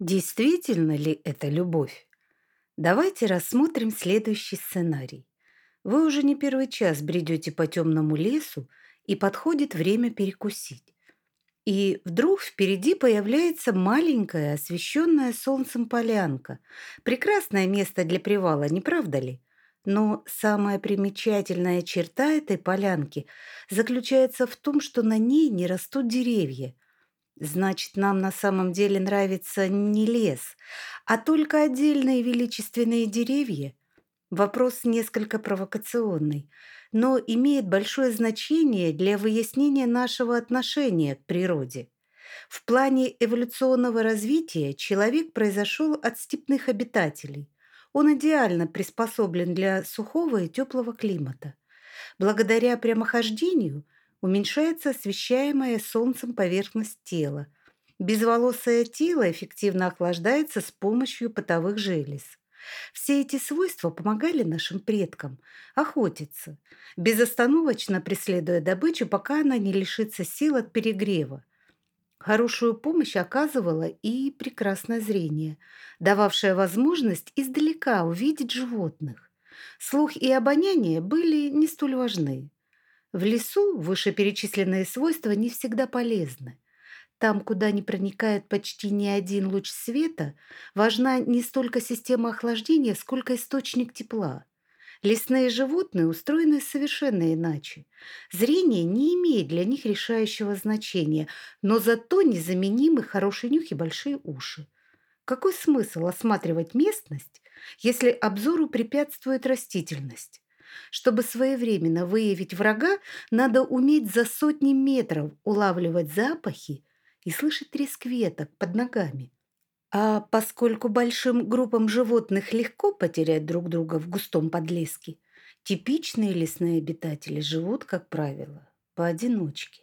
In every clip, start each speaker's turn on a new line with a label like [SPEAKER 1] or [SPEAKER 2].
[SPEAKER 1] Действительно ли это любовь? Давайте рассмотрим следующий сценарий. Вы уже не первый час бредете по темному лесу, и подходит время перекусить. И вдруг впереди появляется маленькая, освещенная солнцем полянка. Прекрасное место для привала, не правда ли? Но самая примечательная черта этой полянки заключается в том, что на ней не растут деревья – Значит, нам на самом деле нравится не лес, а только отдельные величественные деревья? Вопрос несколько провокационный, но имеет большое значение для выяснения нашего отношения к природе. В плане эволюционного развития человек произошел от степных обитателей. Он идеально приспособлен для сухого и теплого климата. Благодаря прямохождению – уменьшается освещаемая солнцем поверхность тела. Безволосое тело эффективно охлаждается с помощью потовых желез. Все эти свойства помогали нашим предкам охотиться, безостановочно преследуя добычу, пока она не лишится сил от перегрева. Хорошую помощь оказывало и прекрасное зрение, дававшее возможность издалека увидеть животных. Слух и обоняние были не столь важны. В лесу вышеперечисленные свойства не всегда полезны. Там, куда не проникает почти ни один луч света, важна не столько система охлаждения, сколько источник тепла. Лесные животные устроены совершенно иначе. Зрение не имеет для них решающего значения, но зато незаменимы хороший нюх и большие уши. Какой смысл осматривать местность, если обзору препятствует растительность? Чтобы своевременно выявить врага, надо уметь за сотни метров улавливать запахи и слышать треск веток под ногами. А поскольку большим группам животных легко потерять друг друга в густом подлеске, типичные лесные обитатели живут, как правило, поодиночке.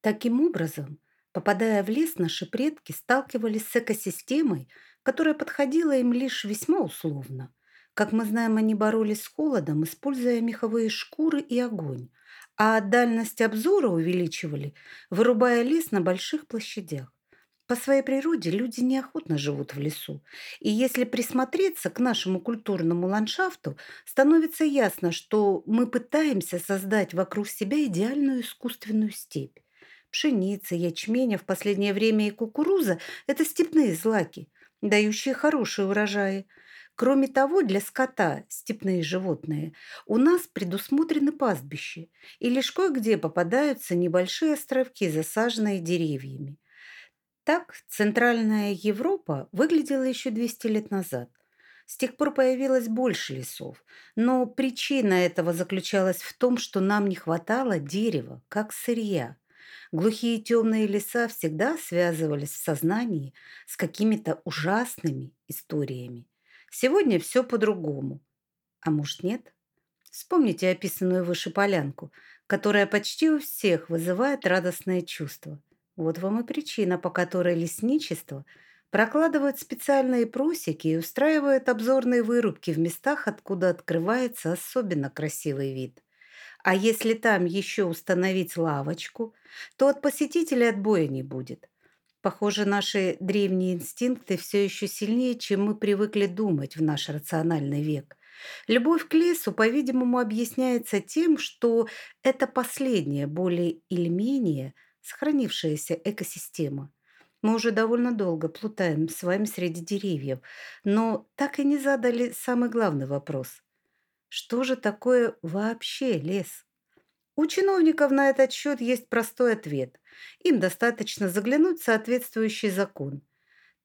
[SPEAKER 1] Таким образом, попадая в лес, наши предки сталкивались с экосистемой, которая подходила им лишь весьма условно – как мы знаем, они боролись с холодом, используя меховые шкуры и огонь, а дальность обзора увеличивали, вырубая лес на больших площадях. По своей природе люди неохотно живут в лесу, и если присмотреться к нашему культурному ландшафту, становится ясно, что мы пытаемся создать вокруг себя идеальную искусственную степь. Пшеница, ячмень, а в последнее время и кукуруза – это степные злаки, дающие хорошие урожаи – Кроме того, для скота, степные животные, у нас предусмотрены пастбища, и лишь кое-где попадаются небольшие островки, засаженные деревьями. Так Центральная Европа выглядела еще 200 лет назад. С тех пор появилось больше лесов, но причина этого заключалась в том, что нам не хватало дерева, как сырья. Глухие темные леса всегда связывались в сознании с какими-то ужасными историями. Сегодня все по-другому. А может, нет? Вспомните описанную выше полянку, которая почти у всех вызывает радостное чувство. Вот вам и причина, по которой лесничество прокладывают специальные просеки и устраивают обзорные вырубки в местах, откуда открывается особенно красивый вид. А если там еще установить лавочку, то от посетителей отбоя не будет. Похоже, наши древние инстинкты все еще сильнее, чем мы привыкли думать в наш рациональный век. Любовь к лесу, по-видимому, объясняется тем, что это последняя, более или менее сохранившаяся экосистема. Мы уже довольно долго плутаем с вами среди деревьев, но так и не задали самый главный вопрос. Что же такое вообще лес? У чиновников на этот счет есть простой ответ. Им достаточно заглянуть в соответствующий закон.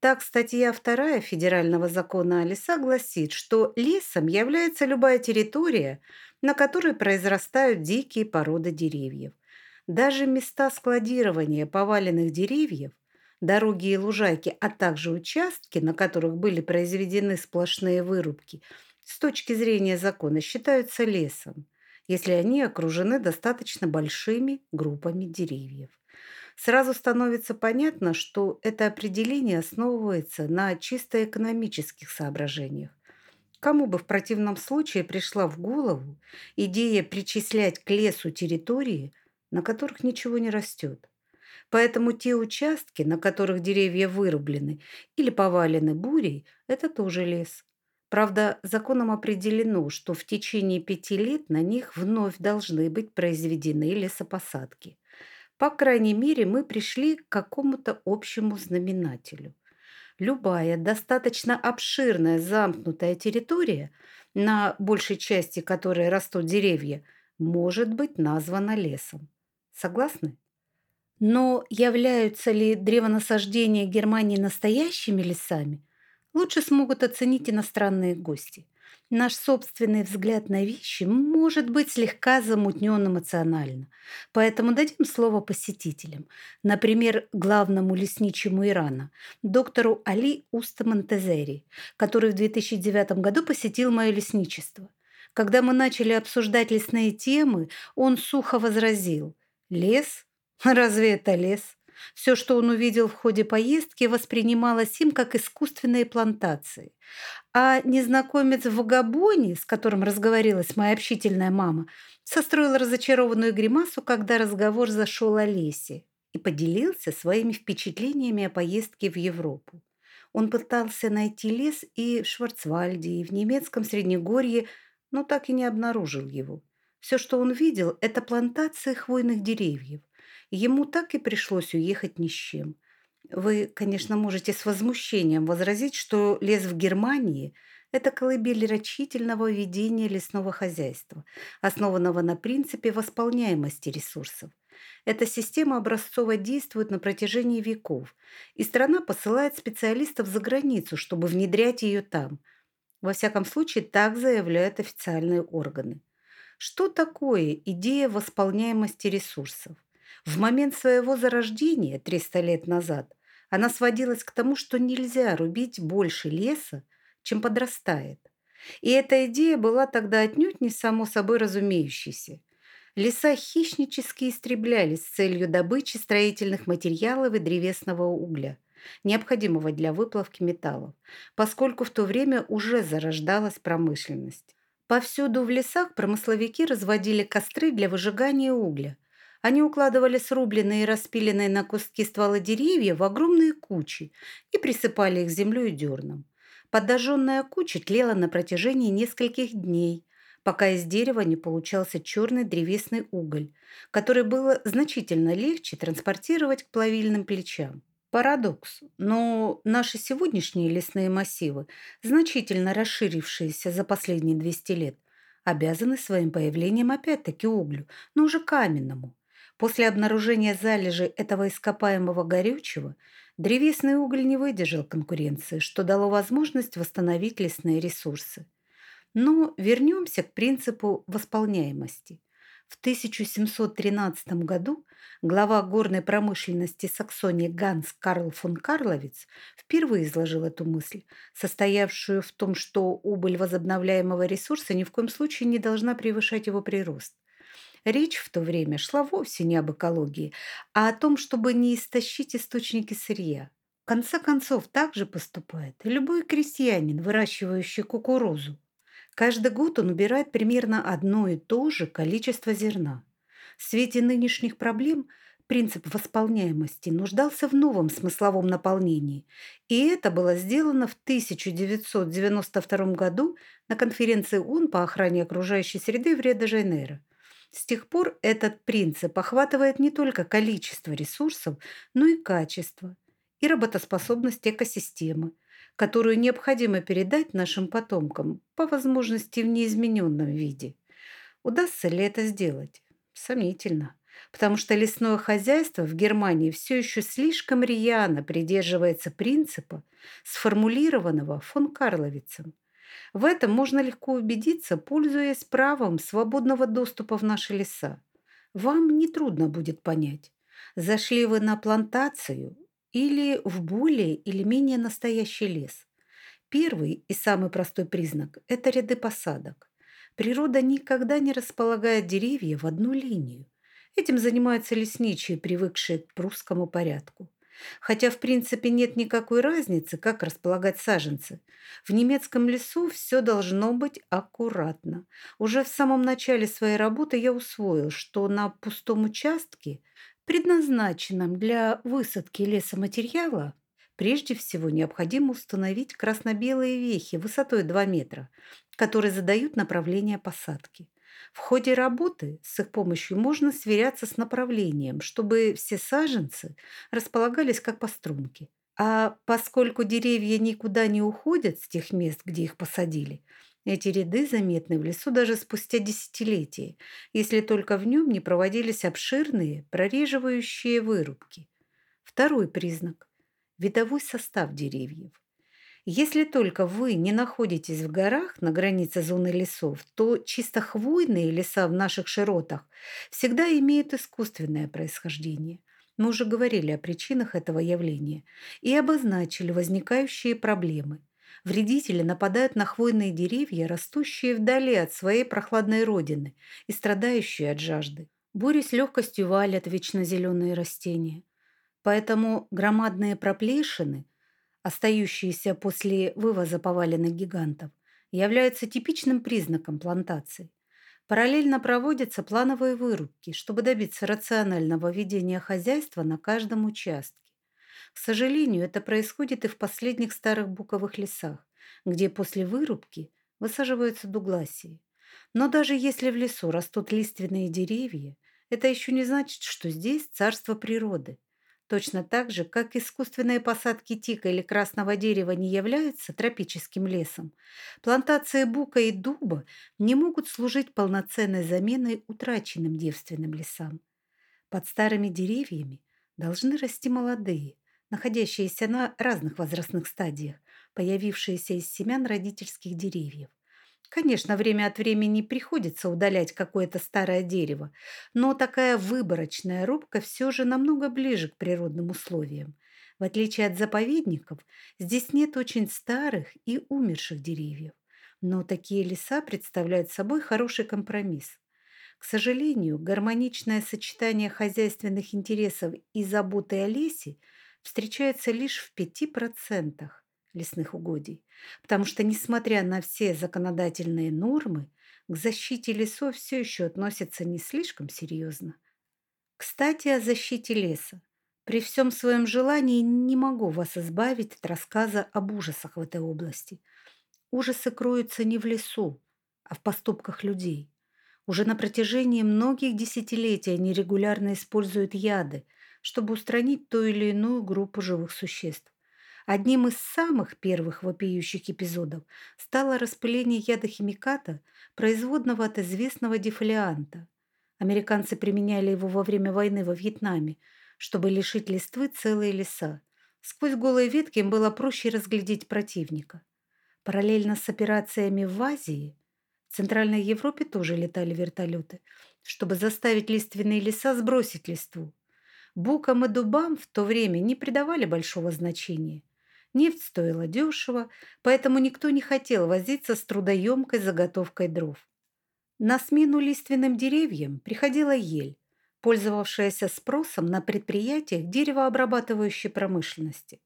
[SPEAKER 1] Так, статья 2 Федерального закона о лесах гласит, что лесом является любая территория, на которой произрастают дикие породы деревьев. Даже места складирования поваленных деревьев, дороги и лужайки, а также участки, на которых были произведены сплошные вырубки, с точки зрения закона считаются лесом если они окружены достаточно большими группами деревьев. Сразу становится понятно, что это определение основывается на чисто экономических соображениях. Кому бы в противном случае пришла в голову идея причислять к лесу территории, на которых ничего не растет? Поэтому те участки, на которых деревья вырублены или повалены бурей, это тоже лес. Правда, законом определено, что в течение пяти лет на них вновь должны быть произведены лесопосадки. По крайней мере, мы пришли к какому-то общему знаменателю. Любая достаточно обширная замкнутая территория, на большей части которой растут деревья, может быть названа лесом. Согласны? Но являются ли древонасаждения Германии настоящими лесами, лучше смогут оценить иностранные гости. Наш собственный взгляд на вещи может быть слегка замутнен эмоционально, поэтому дадим слово посетителям. Например, главному лесничему Ирана, доктору Али Устамантезери, который в 2009 году посетил мое лесничество. Когда мы начали обсуждать лесные темы, он сухо возразил «Лес? Разве это лес?» Все, что он увидел в ходе поездки, воспринималось им как искусственные плантации. А незнакомец в Габоне, с которым разговорилась моя общительная мама, состроил разочарованную гримасу, когда разговор зашел о лесе и поделился своими впечатлениями о поездке в Европу. Он пытался найти лес и в Шварцвальде, и в немецком Среднегорье, но так и не обнаружил его. Все, что он видел, это плантации хвойных деревьев. Ему так и пришлось уехать ни с чем. Вы, конечно, можете с возмущением возразить, что лес в Германии – это колыбель рачительного ведения лесного хозяйства, основанного на принципе восполняемости ресурсов. Эта система образцово действует на протяжении веков, и страна посылает специалистов за границу, чтобы внедрять ее там. Во всяком случае, так заявляют официальные органы. Что такое идея восполняемости ресурсов? В момент своего зарождения, 300 лет назад, она сводилась к тому, что нельзя рубить больше леса, чем подрастает. И эта идея была тогда отнюдь не само собой разумеющейся. Леса хищнически истреблялись с целью добычи строительных материалов и древесного угля, необходимого для выплавки металлов, поскольку в то время уже зарождалась промышленность. Повсюду в лесах промысловики разводили костры для выжигания угля – они укладывали срубленные и распиленные на куски стволы деревья в огромные кучи и присыпали их землей и дерном. Подожженная куча тлела на протяжении нескольких дней, пока из дерева не получался черный древесный уголь, который было значительно легче транспортировать к плавильным плечам. Парадокс, но наши сегодняшние лесные массивы, значительно расширившиеся за последние 200 лет, обязаны своим появлением опять-таки углю, но уже каменному. После обнаружения залежи этого ископаемого горючего древесный уголь не выдержал конкуренции, что дало возможность восстановить лесные ресурсы. Но вернемся к принципу восполняемости. В 1713 году глава горной промышленности Саксонии Ганс Карл фон Карловиц впервые изложил эту мысль, состоявшую в том, что убыль возобновляемого ресурса ни в коем случае не должна превышать его прирост. Речь в то время шла вовсе не об экологии, а о том, чтобы не истощить источники сырья. В конце концов, так же поступает и любой крестьянин, выращивающий кукурузу. Каждый год он убирает примерно одно и то же количество зерна. В свете нынешних проблем принцип восполняемости нуждался в новом смысловом наполнении, и это было сделано в 1992 году на конференции ООН по охране окружающей среды в Рио-де-Жанейро. С тех пор этот принцип охватывает не только количество ресурсов, но и качество и работоспособность экосистемы, которую необходимо передать нашим потомкам, по возможности в неизмененном виде. Удастся ли это сделать? Сомнительно, потому что лесное хозяйство в Германии все еще слишком рьяно придерживается принципа, сформулированного фон Карловицем – в этом можно легко убедиться, пользуясь правом свободного доступа в наши леса. Вам нетрудно будет понять, зашли вы на плантацию или в более или менее настоящий лес. Первый и самый простой признак – это ряды посадок. Природа никогда не располагает деревья в одну линию. Этим занимаются лесничие, привыкшие к прусскому порядку. Хотя, в принципе, нет никакой разницы, как располагать саженцы. В немецком лесу все должно быть аккуратно. Уже в самом начале своей работы я усвоил, что на пустом участке предназначенном для высадки лесоматериала, прежде всего необходимо установить красно-белые вехи высотой 2 метра, которые задают направление посадки. В ходе работы с их помощью можно сверяться с направлением, чтобы все саженцы располагались как по струнке. А поскольку деревья никуда не уходят с тех мест, где их посадили, эти ряды заметны в лесу даже спустя десятилетия, если только в нем не проводились обширные прореживающие вырубки. Второй признак – видовой состав деревьев. Если только вы не находитесь в горах на границе зоны лесов, то чисто хвойные леса в наших широтах всегда имеют искусственное происхождение. Мы уже говорили о причинах этого явления и обозначили возникающие проблемы. Вредители нападают на хвойные деревья, растущие вдали от своей прохладной родины и страдающие от жажды. Бури с легкостью валят вечно зеленые растения. Поэтому громадные проплешины, остающиеся после вывоза поваленных гигантов, являются типичным признаком плантации. Параллельно проводятся плановые вырубки, чтобы добиться рационального ведения хозяйства на каждом участке. К сожалению, это происходит и в последних старых буковых лесах, где после вырубки высаживаются дугласии. Но даже если в лесу растут лиственные деревья, это еще не значит, что здесь царство природы. Точно так же, как искусственные посадки тика или красного дерева не являются тропическим лесом, плантации бука и дуба не могут служить полноценной заменой утраченным девственным лесам. Под старыми деревьями должны расти молодые, находящиеся на разных возрастных стадиях, появившиеся из семян родительских деревьев. Конечно, время от времени приходится удалять какое-то старое дерево, но такая выборочная рубка все же намного ближе к природным условиям. В отличие от заповедников, здесь нет очень старых и умерших деревьев. Но такие леса представляют собой хороший компромисс. К сожалению, гармоничное сочетание хозяйственных интересов и заботы о лесе встречается лишь в 5% лесных угодий, потому что, несмотря на все законодательные нормы, к защите лесов все еще относятся не слишком серьезно. Кстати, о защите леса. При всем своем желании не могу вас избавить от рассказа об ужасах в этой области. Ужасы кроются не в лесу, а в поступках людей. Уже на протяжении многих десятилетий они регулярно используют яды, чтобы устранить ту или иную группу живых существ. Одним из самых первых вопиющих эпизодов стало распыление ядохимиката, производного от известного дефолианта. Американцы применяли его во время войны во Вьетнаме, чтобы лишить листвы целые леса. Сквозь голые ветки им было проще разглядеть противника. Параллельно с операциями в Азии в Центральной Европе тоже летали вертолеты, чтобы заставить лиственные леса сбросить листву. Букам и дубам в то время не придавали большого значения. Нефть стоила дешево, поэтому никто не хотел возиться с трудоемкой заготовкой дров. На смену лиственным деревьям приходила ель, пользовавшаяся спросом на предприятиях деревообрабатывающей промышленности.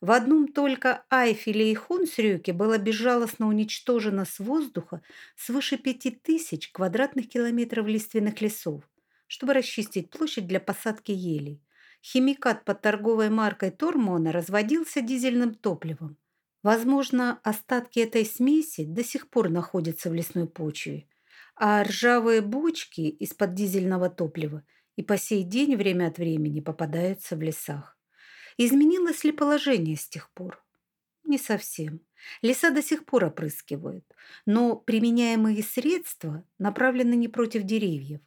[SPEAKER 1] В одном только Айфеле и Хунсрюке было безжалостно уничтожено с воздуха свыше пяти тысяч квадратных километров лиственных лесов, чтобы расчистить площадь для посадки елей – химикат под торговой маркой Тормона разводился дизельным топливом. Возможно, остатки этой смеси до сих пор находятся в лесной почве, а ржавые бочки из-под дизельного топлива и по сей день время от времени попадаются в лесах. Изменилось ли положение с тех пор? Не совсем. Леса до сих пор опрыскивают, но применяемые средства направлены не против деревьев.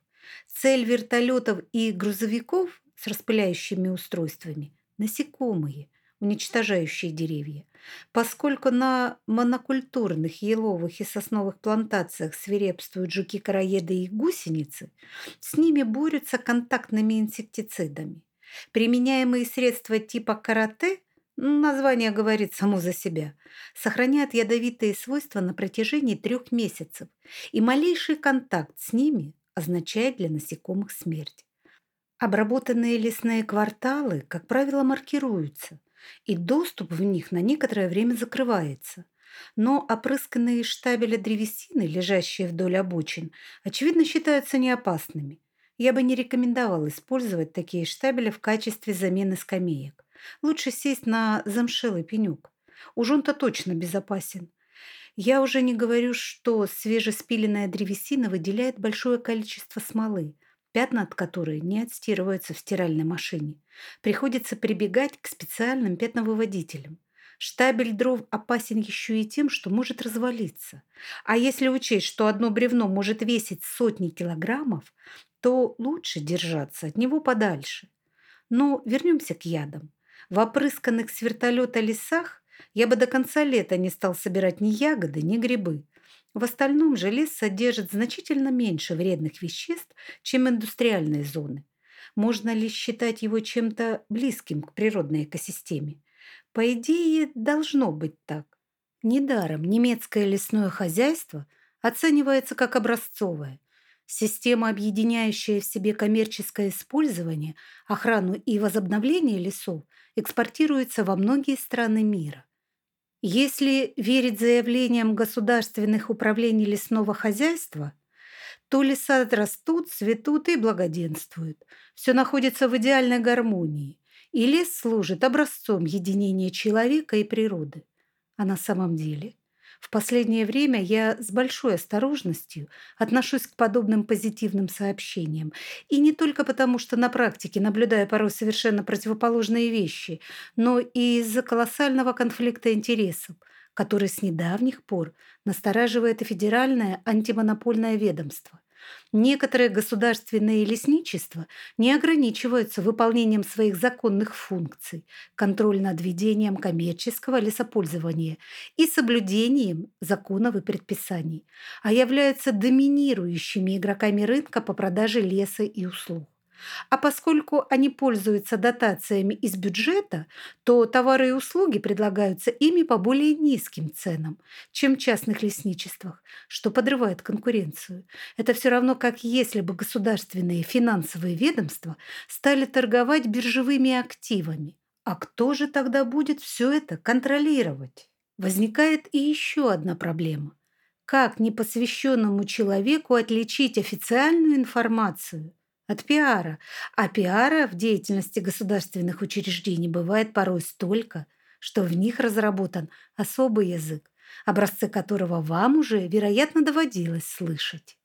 [SPEAKER 1] Цель вертолетов и грузовиков с распыляющими устройствами, насекомые, уничтожающие деревья. Поскольку на монокультурных еловых и сосновых плантациях свирепствуют жуки-караеды и гусеницы, с ними борются контактными инсектицидами. Применяемые средства типа карате Название говорит само за себя. Сохраняют ядовитые свойства на протяжении трех месяцев, и малейший контакт с ними означает для насекомых смерть. Обработанные лесные кварталы, как правило, маркируются, и доступ в них на некоторое время закрывается. Но опрысканные штабеля древесины, лежащие вдоль обочин, очевидно считаются неопасными. Я бы не рекомендовал использовать такие штабели в качестве замены скамеек. Лучше сесть на замшелый пенек. Уж он-то точно безопасен. Я уже не говорю, что свежеспиленная древесина выделяет большое количество смолы, пятна от которой не отстирываются в стиральной машине. Приходится прибегать к специальным пятновыводителям. Штабель дров опасен еще и тем, что может развалиться. А если учесть, что одно бревно может весить сотни килограммов, то лучше держаться от него подальше. Но вернемся к ядам. В опрысканных с вертолета лесах я бы до конца лета не стал собирать ни ягоды, ни грибы. В остальном же лес содержит значительно меньше вредных веществ, чем индустриальные зоны. Можно ли считать его чем-то близким к природной экосистеме? По идее, должно быть так. Недаром немецкое лесное хозяйство оценивается как образцовое. Система, объединяющая в себе коммерческое использование, охрану и возобновление лесов, экспортируется во многие страны мира. Если верить заявлениям государственных управлений лесного хозяйства, то леса растут, цветут и благоденствуют. Все находится в идеальной гармонии, и лес служит образцом единения человека и природы. А на самом деле – в последнее время я с большой осторожностью отношусь к подобным позитивным сообщениям. И не только потому, что на практике наблюдаю порой совершенно противоположные вещи, но и из-за колоссального конфликта интересов, который с недавних пор настораживает и Федеральное антимонопольное ведомство. Некоторые государственные лесничества не ограничиваются выполнением своих законных функций, контроль над ведением коммерческого лесопользования и соблюдением законов и предписаний, а являются доминирующими игроками рынка по продаже леса и услуг. А поскольку они пользуются дотациями из бюджета, то товары и услуги предлагаются ими по более низким ценам, чем в частных лесничествах, что подрывает конкуренцию. Это все равно, как если бы государственные финансовые ведомства стали торговать биржевыми активами. А кто же тогда будет все это контролировать? Возникает и еще одна проблема. Как непосвященному человеку отличить официальную информацию от пиара. А пиара в деятельности государственных учреждений бывает порой столько, что в них разработан особый язык, образцы которого вам уже, вероятно, доводилось слышать.